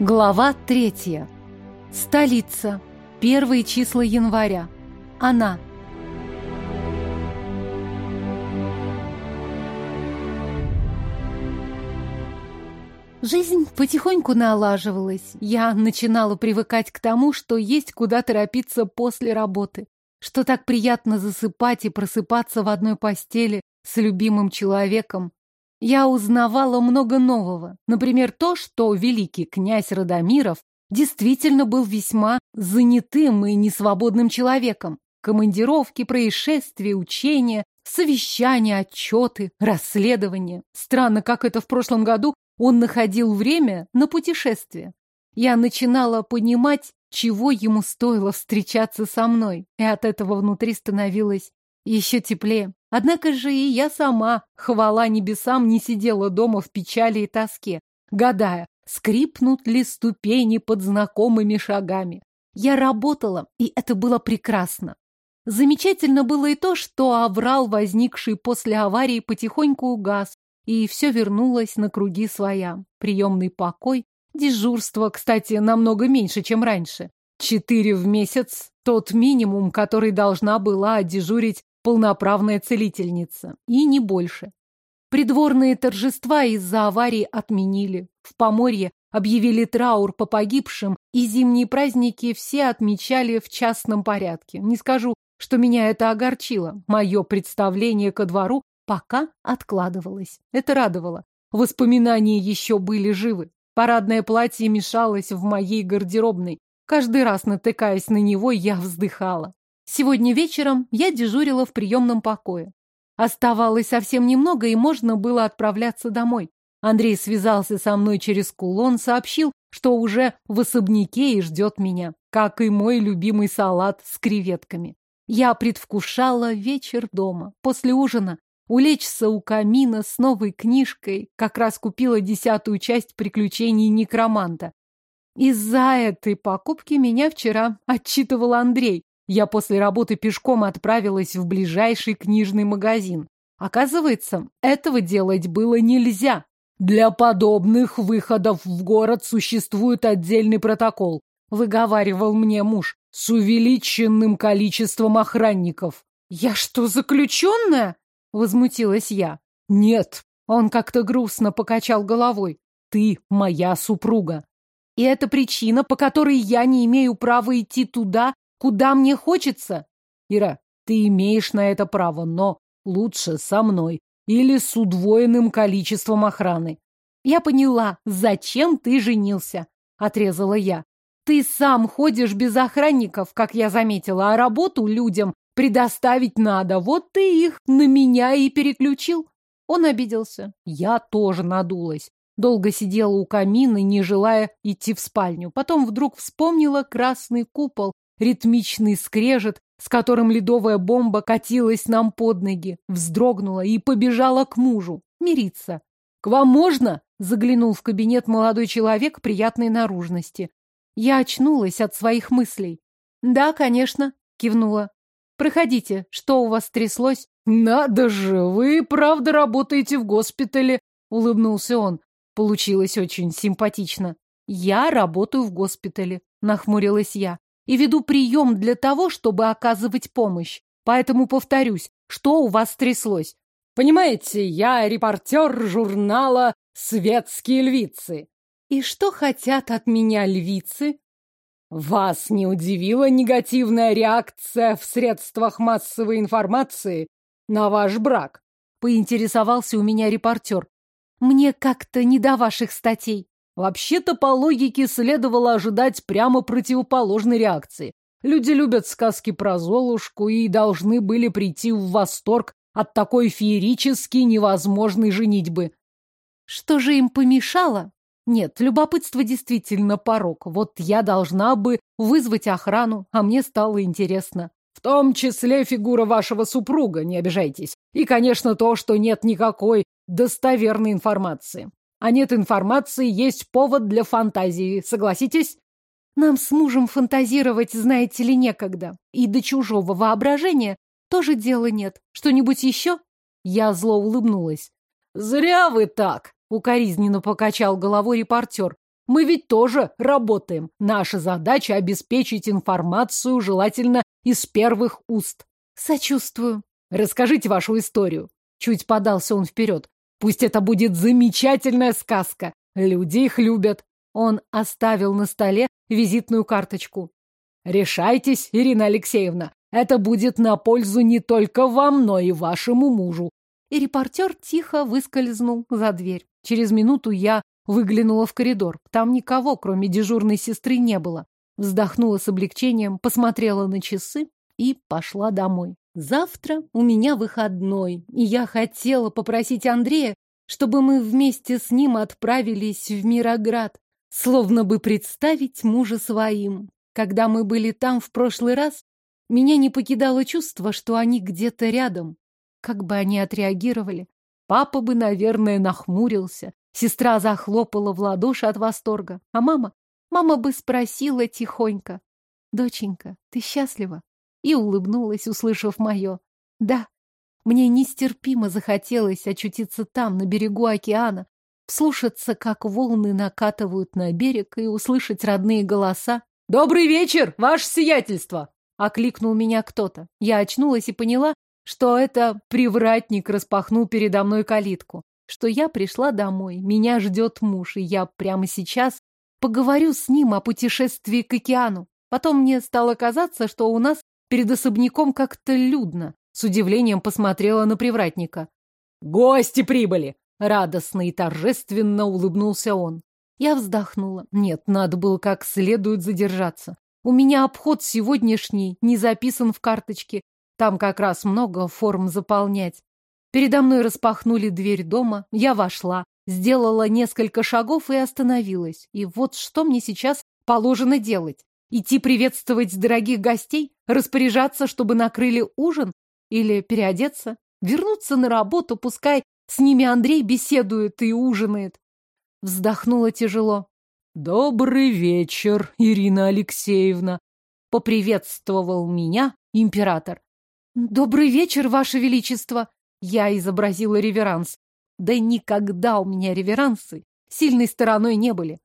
Глава третья. Столица. Первые числа января. Она. Жизнь потихоньку налаживалась. Я начинала привыкать к тому, что есть куда торопиться после работы. Что так приятно засыпать и просыпаться в одной постели с любимым человеком. Я узнавала много нового. Например, то, что великий князь Радомиров действительно был весьма занятым и несвободным человеком. Командировки, происшествия, учения, совещания, отчеты, расследования. Странно, как это в прошлом году он находил время на путешествие. Я начинала понимать, чего ему стоило встречаться со мной, и от этого внутри становилось еще теплее. Однако же и я сама, хвала небесам, не сидела дома в печали и тоске, гадая, скрипнут ли ступени под знакомыми шагами. Я работала, и это было прекрасно. Замечательно было и то, что аврал, возникший после аварии, потихоньку угас, и все вернулось на круги своя. Приемный покой, дежурство, кстати, намного меньше, чем раньше. Четыре в месяц – тот минимум, который должна была дежурить полноправная целительница. И не больше. Придворные торжества из-за аварии отменили. В Поморье объявили траур по погибшим, и зимние праздники все отмечали в частном порядке. Не скажу, что меня это огорчило. Мое представление ко двору пока откладывалось. Это радовало. Воспоминания еще были живы. Парадное платье мешалось в моей гардеробной. Каждый раз, натыкаясь на него, я вздыхала. Сегодня вечером я дежурила в приемном покое. Оставалось совсем немного, и можно было отправляться домой. Андрей связался со мной через кулон, сообщил, что уже в особняке и ждет меня, как и мой любимый салат с креветками. Я предвкушала вечер дома. После ужина улечься у камина с новой книжкой, как раз купила десятую часть приключений некроманта. Из-за этой покупки меня вчера отчитывал Андрей. Я после работы пешком отправилась в ближайший книжный магазин. Оказывается, этого делать было нельзя. Для подобных выходов в город существует отдельный протокол, выговаривал мне муж, с увеличенным количеством охранников. Я что, заключенная? Возмутилась я. Нет, он как-то грустно покачал головой. Ты моя супруга. И это причина, по которой я не имею права идти туда, куда мне хочется. Ира, ты имеешь на это право, но лучше со мной или с удвоенным количеством охраны. Я поняла, зачем ты женился, отрезала я. Ты сам ходишь без охранников, как я заметила, а работу людям Предоставить надо, вот ты их на меня и переключил. Он обиделся. Я тоже надулась. Долго сидела у камина, не желая идти в спальню. Потом вдруг вспомнила красный купол, ритмичный скрежет, с которым ледовая бомба катилась нам под ноги, вздрогнула и побежала к мужу. Мириться. «К вам можно?» — заглянул в кабинет молодой человек приятной наружности. Я очнулась от своих мыслей. «Да, конечно», — кивнула. Проходите, что у вас тряслось? Надо же, вы правда работаете в госпитале, улыбнулся он. Получилось очень симпатично. Я работаю в госпитале, нахмурилась я, и веду прием для того, чтобы оказывать помощь. Поэтому повторюсь, что у вас тряслось? Понимаете, я репортер журнала «Светские львицы». И что хотят от меня львицы? Вас не удивила негативная реакция в средствах массовой информации на ваш брак? Поинтересовался у меня репортер. Мне как-то не до ваших статей. Вообще-то, по логике, следовало ожидать прямо противоположной реакции. Люди любят сказки про Золушку и должны были прийти в восторг от такой феерически невозможной женитьбы. Что же им помешало? Нет, любопытство действительно порог. Вот я должна бы вызвать охрану, а мне стало интересно. В том числе фигура вашего супруга, не обижайтесь. И, конечно, то, что нет никакой достоверной информации. А нет информации, есть повод для фантазии, согласитесь? Нам с мужем фантазировать, знаете ли, некогда. И до чужого воображения тоже дела нет. Что-нибудь еще? Я зло улыбнулась. Зря вы так. Укоризненно покачал головой репортер. Мы ведь тоже работаем. Наша задача обеспечить информацию, желательно из первых уст. Сочувствую. Расскажите вашу историю. Чуть подался он вперед. Пусть это будет замечательная сказка. Люди их любят. Он оставил на столе визитную карточку. Решайтесь, Ирина Алексеевна. Это будет на пользу не только вам, но и вашему мужу. И репортер тихо выскользнул за дверь. Через минуту я выглянула в коридор. Там никого, кроме дежурной сестры, не было. Вздохнула с облегчением, посмотрела на часы и пошла домой. Завтра у меня выходной, и я хотела попросить Андрея, чтобы мы вместе с ним отправились в Мироград, словно бы представить мужа своим. Когда мы были там в прошлый раз, меня не покидало чувство, что они где-то рядом. Как бы они отреагировали? Папа бы, наверное, нахмурился. Сестра захлопала в ладоши от восторга. А мама? Мама бы спросила тихонько. «Доченька, ты счастлива?» И улыбнулась, услышав мое. «Да». Мне нестерпимо захотелось очутиться там, на берегу океана, вслушаться, как волны накатывают на берег, и услышать родные голоса. «Добрый вечер, ваше сиятельство!» Окликнул меня кто-то. Я очнулась и поняла, что это привратник распахнул передо мной калитку, что я пришла домой, меня ждет муж, и я прямо сейчас поговорю с ним о путешествии к океану. Потом мне стало казаться, что у нас перед особняком как-то людно. С удивлением посмотрела на привратника. «Гости прибыли!» Радостно и торжественно улыбнулся он. Я вздохнула. Нет, надо было как следует задержаться. У меня обход сегодняшний не записан в карточке. Там как раз много форм заполнять. Передо мной распахнули дверь дома. Я вошла, сделала несколько шагов и остановилась. И вот что мне сейчас положено делать? Идти приветствовать дорогих гостей? Распоряжаться, чтобы накрыли ужин? Или переодеться? Вернуться на работу, пускай с ними Андрей беседует и ужинает. Вздохнула тяжело. «Добрый вечер, Ирина Алексеевна!» — поприветствовал меня император. «Добрый вечер, Ваше Величество!» Я изобразила реверанс. Да никогда у меня реверансы сильной стороной не были.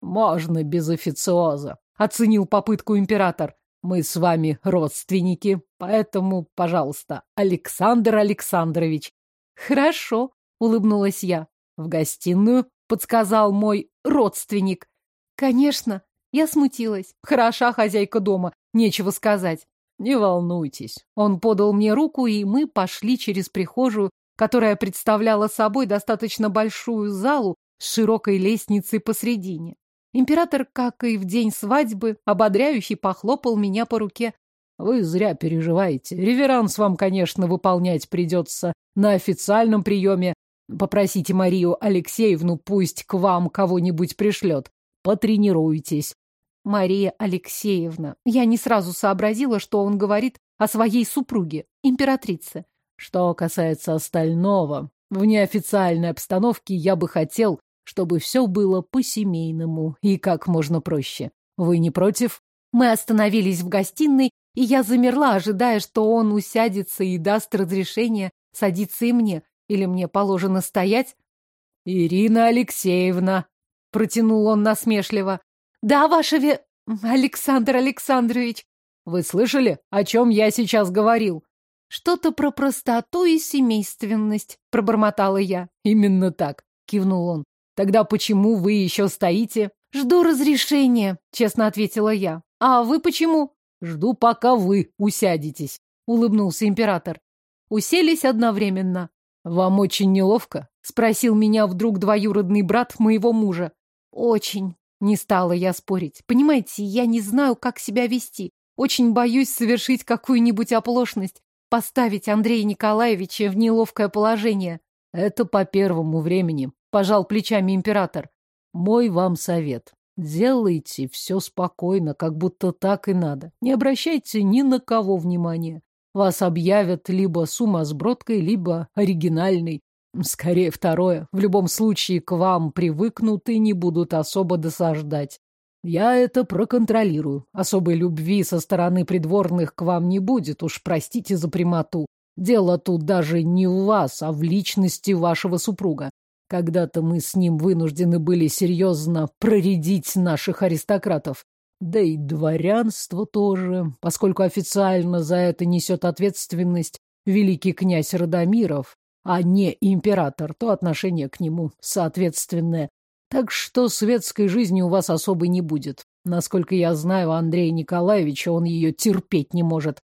«Можно без официоза», — оценил попытку император. «Мы с вами родственники, поэтому, пожалуйста, Александр Александрович». «Хорошо», — улыбнулась я. «В гостиную?» подсказал мой родственник. Конечно, я смутилась. Хороша хозяйка дома, нечего сказать. Не волнуйтесь. Он подал мне руку, и мы пошли через прихожую, которая представляла собой достаточно большую залу с широкой лестницей посредине. Император, как и в день свадьбы, ободряющий похлопал меня по руке. Вы зря переживаете. Реверанс вам, конечно, выполнять придется на официальном приеме, Попросите Марию Алексеевну, пусть к вам кого-нибудь пришлет. Потренируйтесь. Мария Алексеевна. Я не сразу сообразила, что он говорит о своей супруге, императрице. Что касается остального, в неофициальной обстановке я бы хотел, чтобы все было по-семейному и как можно проще. Вы не против? Мы остановились в гостиной, и я замерла, ожидая, что он усядется и даст разрешение садиться и мне. Или мне положено стоять? Ирина Алексеевна, протянул он насмешливо. Да, ваше ве... Александр Александрович. Вы слышали, о чем я сейчас говорил? Что-то про простоту и семейственность, пробормотала я. Именно так, кивнул он. Тогда почему вы еще стоите? Жду разрешения, честно ответила я. А вы почему? Жду, пока вы усядетесь, улыбнулся император. Уселись одновременно. «Вам очень неловко?» — спросил меня вдруг двоюродный брат моего мужа. «Очень». Не стала я спорить. Понимаете, я не знаю, как себя вести. Очень боюсь совершить какую-нибудь оплошность, поставить Андрея Николаевича в неловкое положение. Это по первому времени, пожал плечами император. Мой вам совет. Делайте все спокойно, как будто так и надо. Не обращайте ни на кого внимания. Вас объявят либо сумасбродкой, либо оригинальной. Скорее второе. В любом случае к вам привыкнут и не будут особо досаждать. Я это проконтролирую. Особой любви со стороны придворных к вам не будет, уж простите за прямоту. Дело тут даже не в вас, а в личности вашего супруга. Когда-то мы с ним вынуждены были серьезно проредить наших аристократов. Да и дворянство тоже, поскольку официально за это несет ответственность великий князь Радомиров, а не император, то отношение к нему соответственное. Так что светской жизни у вас особой не будет. Насколько я знаю Андрея Николаевича, он ее терпеть не может.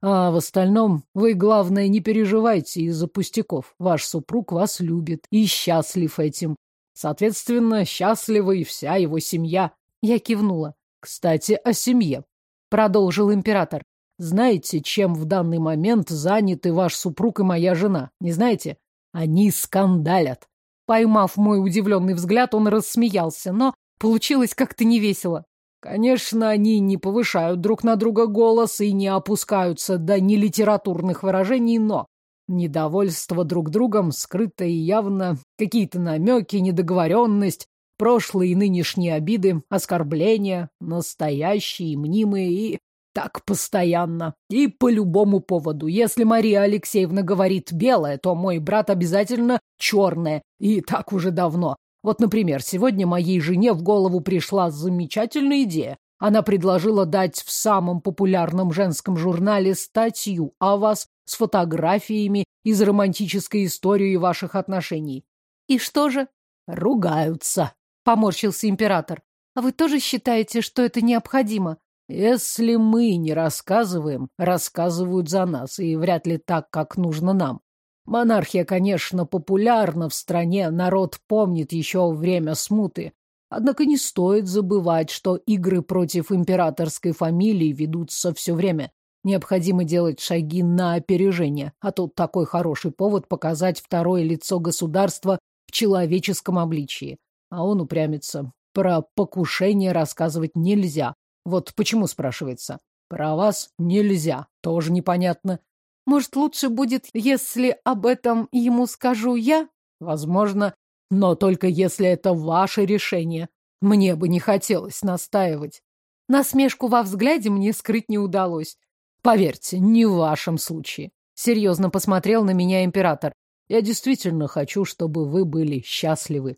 А в остальном вы, главное, не переживайте из-за пустяков. Ваш супруг вас любит и счастлив этим. Соответственно, счастлива и вся его семья. Я кивнула. Кстати, о семье. Продолжил император. Знаете, чем в данный момент заняты ваш супруг и моя жена? Не знаете? Они скандалят. Поймав мой удивленный взгляд, он рассмеялся, но получилось как-то невесело. Конечно, они не повышают друг на друга голос и не опускаются до нелитературных выражений, но недовольство друг другом скрыто и явно, какие-то намеки, недоговоренность, прошлые и нынешние обиды, оскорбления, настоящие, мнимые и так постоянно. И по любому поводу. Если Мария Алексеевна говорит белое, то мой брат обязательно черное. И так уже давно. Вот, например, сегодня моей жене в голову пришла замечательная идея. Она предложила дать в самом популярном женском журнале статью о вас с фотографиями из романтической истории ваших отношений. И что же? Ругаются, поморщился император. А вы тоже считаете, что это необходимо? Если мы не рассказываем, рассказывают за нас, и вряд ли так, как нужно нам. Монархия, конечно, популярна в стране, народ помнит еще время смуты. Однако не стоит забывать, что игры против императорской фамилии ведутся все время. Необходимо делать шаги на опережение, а тут такой хороший повод показать второе лицо государства в человеческом обличии. А он упрямится. Про покушение рассказывать нельзя. Вот почему спрашивается. Про вас нельзя. Тоже непонятно. Может, лучше будет, если об этом ему скажу я? Возможно, но только если это ваше решение. Мне бы не хотелось настаивать. Насмешку во взгляде мне скрыть не удалось. Поверьте, не в вашем случае. Серьезно посмотрел на меня император. Я действительно хочу, чтобы вы были счастливы.